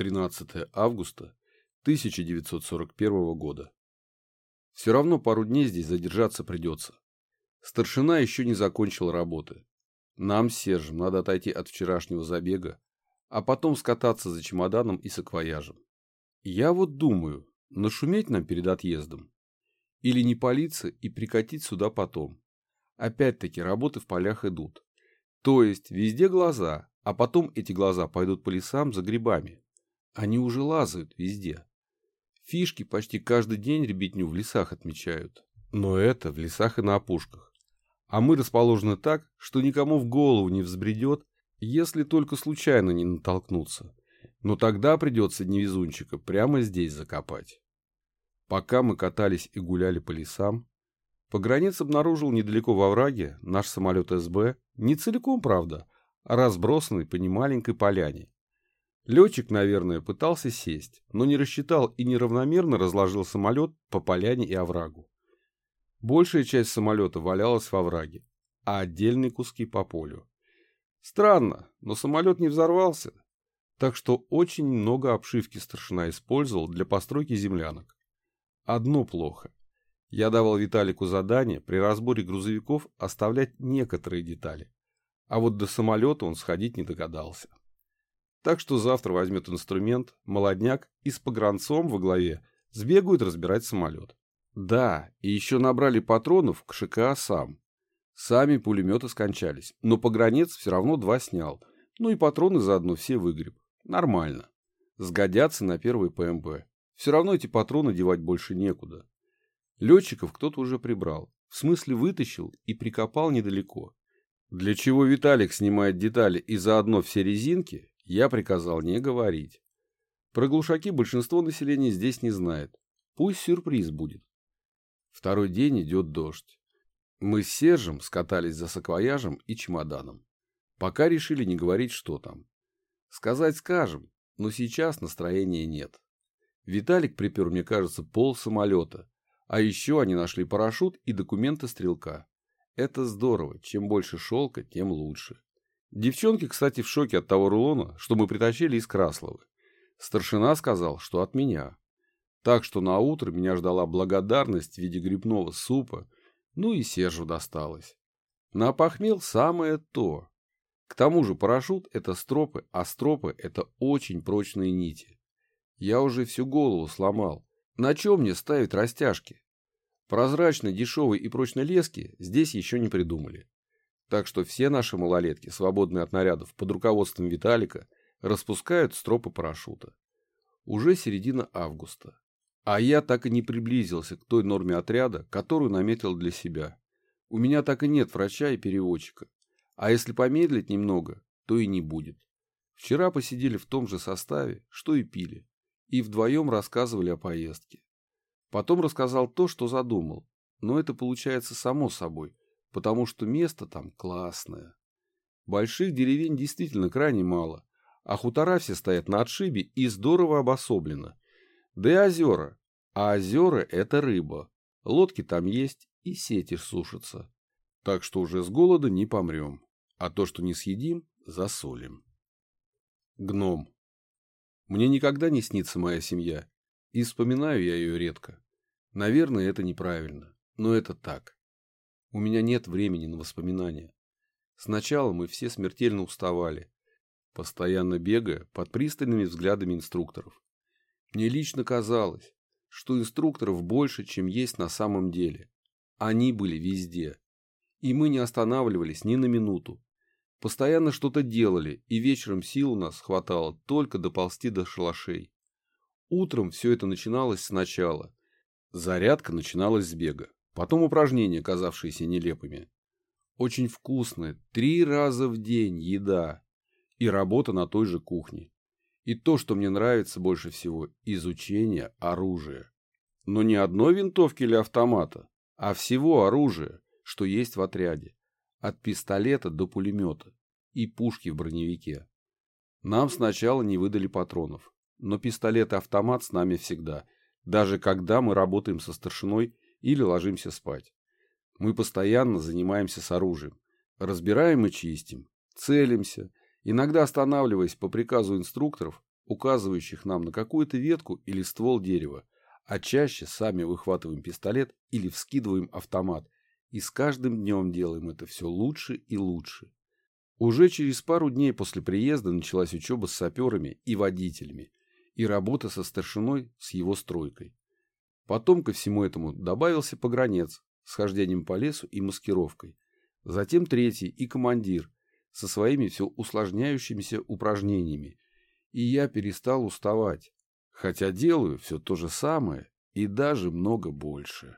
13 августа 1941 года. Все равно пару дней здесь задержаться придется. Старшина еще не закончил работы. Нам с Сержем надо отойти от вчерашнего забега, а потом скататься за чемоданом и саквояжем. Я вот думаю, нашуметь нам перед отъездом. Или не палиться и прикатить сюда потом. Опять-таки работы в полях идут. То есть везде глаза, а потом эти глаза пойдут по лесам за грибами. Они уже лазают везде. Фишки почти каждый день ребятню в лесах отмечают. Но это в лесах и на опушках. А мы расположены так, что никому в голову не взбредет, если только случайно не натолкнуться. Но тогда придется невезунчика прямо здесь закопать. Пока мы катались и гуляли по лесам, погранец обнаружил недалеко во враге наш самолет СБ, не целиком, правда, а разбросанный по немаленькой поляне. Летчик, наверное, пытался сесть, но не рассчитал и неравномерно разложил самолет по поляне и оврагу. Большая часть самолета валялась во враге, а отдельные куски по полю. Странно, но самолет не взорвался, так что очень много обшивки старшина использовал для постройки землянок. Одно плохо. Я давал Виталику задание при разборе грузовиков оставлять некоторые детали, а вот до самолета он сходить не догадался. Так что завтра возьмет инструмент, молодняк и с погранцом во главе сбегают разбирать самолет. Да, и еще набрали патронов к ШКА сам. Сами пулеметы скончались, но погранец все равно два снял. Ну и патроны заодно все выгреб. Нормально. Сгодятся на первый ПМБ. Все равно эти патроны девать больше некуда. Летчиков кто-то уже прибрал. В смысле вытащил и прикопал недалеко. Для чего Виталик снимает детали и заодно все резинки, я приказал не говорить. Про глушаки большинство населения здесь не знает. Пусть сюрприз будет. Второй день идет дождь. Мы с Сержем скатались за саквояжем и чемоданом. Пока решили не говорить, что там. Сказать скажем, но сейчас настроения нет. Виталик припер, мне кажется, пол самолета. А еще они нашли парашют и документы стрелка. Это здорово. Чем больше шелка, тем лучше. Девчонки, кстати, в шоке от того рулона, что мы притащили из Красловы. Старшина сказал, что от меня. Так что на утро меня ждала благодарность в виде грибного супа, ну и Сержу досталось. На похмел самое то. К тому же парашют – это стропы, а стропы – это очень прочные нити. Я уже всю голову сломал. На чем мне ставить растяжки? Прозрачной, дешевой и прочной лески здесь еще не придумали. Так что все наши малолетки, свободные от нарядов под руководством Виталика, распускают стропы парашюта. Уже середина августа. А я так и не приблизился к той норме отряда, которую наметил для себя. У меня так и нет врача и переводчика. А если помедлить немного, то и не будет. Вчера посидели в том же составе, что и пили, и вдвоем рассказывали о поездке. Потом рассказал то, что задумал, но это получается само собой, потому что место там классное. Больших деревень действительно крайне мало, а хутора все стоят на отшибе и здорово обособлено. Да и озера. А озера – это рыба. Лодки там есть, и сети сушатся. Так что уже с голода не помрем. А то, что не съедим, засолим. Гном. Мне никогда не снится моя семья, и вспоминаю я ее редко. Наверное, это неправильно, но это так. У меня нет времени на воспоминания. Сначала мы все смертельно уставали, постоянно бегая под пристальными взглядами инструкторов. Мне лично казалось, что инструкторов больше, чем есть на самом деле. Они были везде. И мы не останавливались ни на минуту. Постоянно что-то делали, и вечером сил у нас хватало только доползти до шалашей. Утром все это начиналось сначала. Зарядка начиналась с бега, потом упражнения, казавшиеся нелепыми. Очень вкусная, три раза в день еда и работа на той же кухне. И то, что мне нравится больше всего – изучение оружия. Но не одной винтовки или автомата, а всего оружия, что есть в отряде. От пистолета до пулемета и пушки в броневике. Нам сначала не выдали патронов, но пистолет и автомат с нами всегда, даже когда мы работаем со старшиной или ложимся спать. Мы постоянно занимаемся с оружием, разбираем и чистим, целимся, иногда останавливаясь по приказу инструкторов указывающих нам на какую-то ветку или ствол дерева, а чаще сами выхватываем пистолет или вскидываем автомат, и с каждым днем делаем это все лучше и лучше. Уже через пару дней после приезда началась учеба с саперами и водителями, и работа со старшиной с его стройкой. Потом ко всему этому добавился погранец с хождением по лесу и маскировкой. Затем третий и командир со своими все усложняющимися упражнениями. И я перестал уставать, хотя делаю все то же самое и даже много больше.